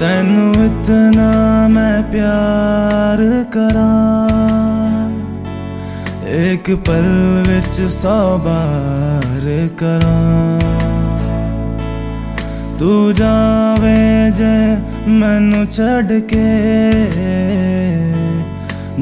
तेनू इतना मैं प्यार करा। एक पल विच सौ बार करा। तू जावे जे मैनू के।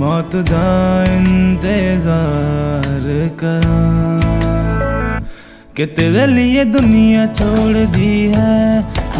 मौत दा इंतज़ार करा। कि तेरे लिए दुनिया छोड़ दी है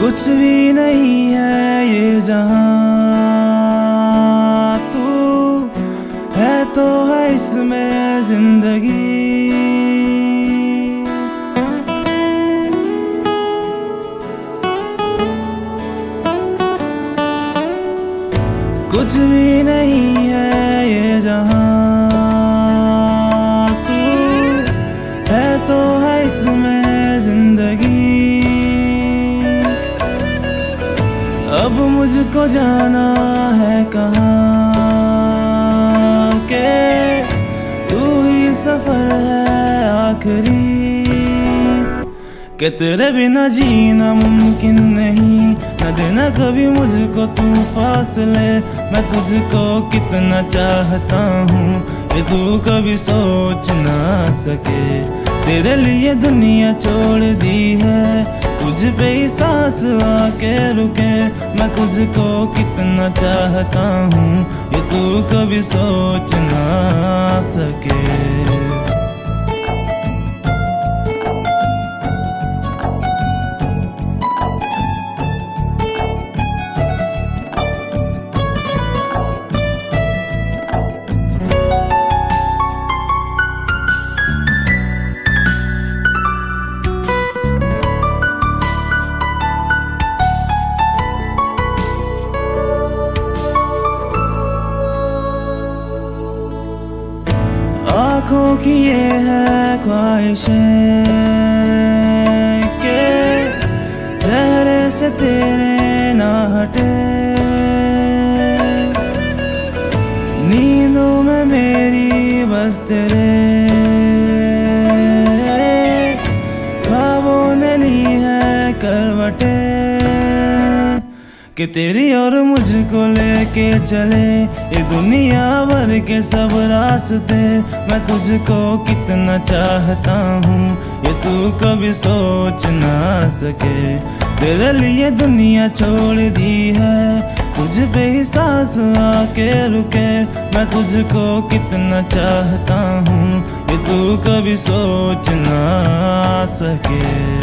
कुछ भी नहीं है ये जहाँ तू है तो है इसमें ज़िंदगी। अब मुझको जाना है कहाँ के? तू ही सफ़र है आखिरी। कि तेरे बिना जीना मुमकिन नहीं। न देना कभी मुझको तू फासले मैं तुझको कितना चाहता हूँ, ये तू कभी सोच ना सके। तेरे लिए दुनिया छोड़ दी तुझ पे सांस आके रुके। मैं तुझको कितना चाहता हूँ, ये तू कभी सोच ना सके। आँखों की ये है ख्वाहिशें के चेहरे से तेरे ना हटे। नींदों में मेरी बस तेरे कि तेरी और मुझको लेके चले। ये दुनिया भर के सब रास्ते, मैं तुझको कितना चाहता हूँ, ये तू कभी सोच ना सके। तेरे लिए दुनिया छोड़ दी है, तुझ पे ही सांस आके रुके। मैं तुझको कितना चाहता हूँ, ये तू कभी सोच ना सके।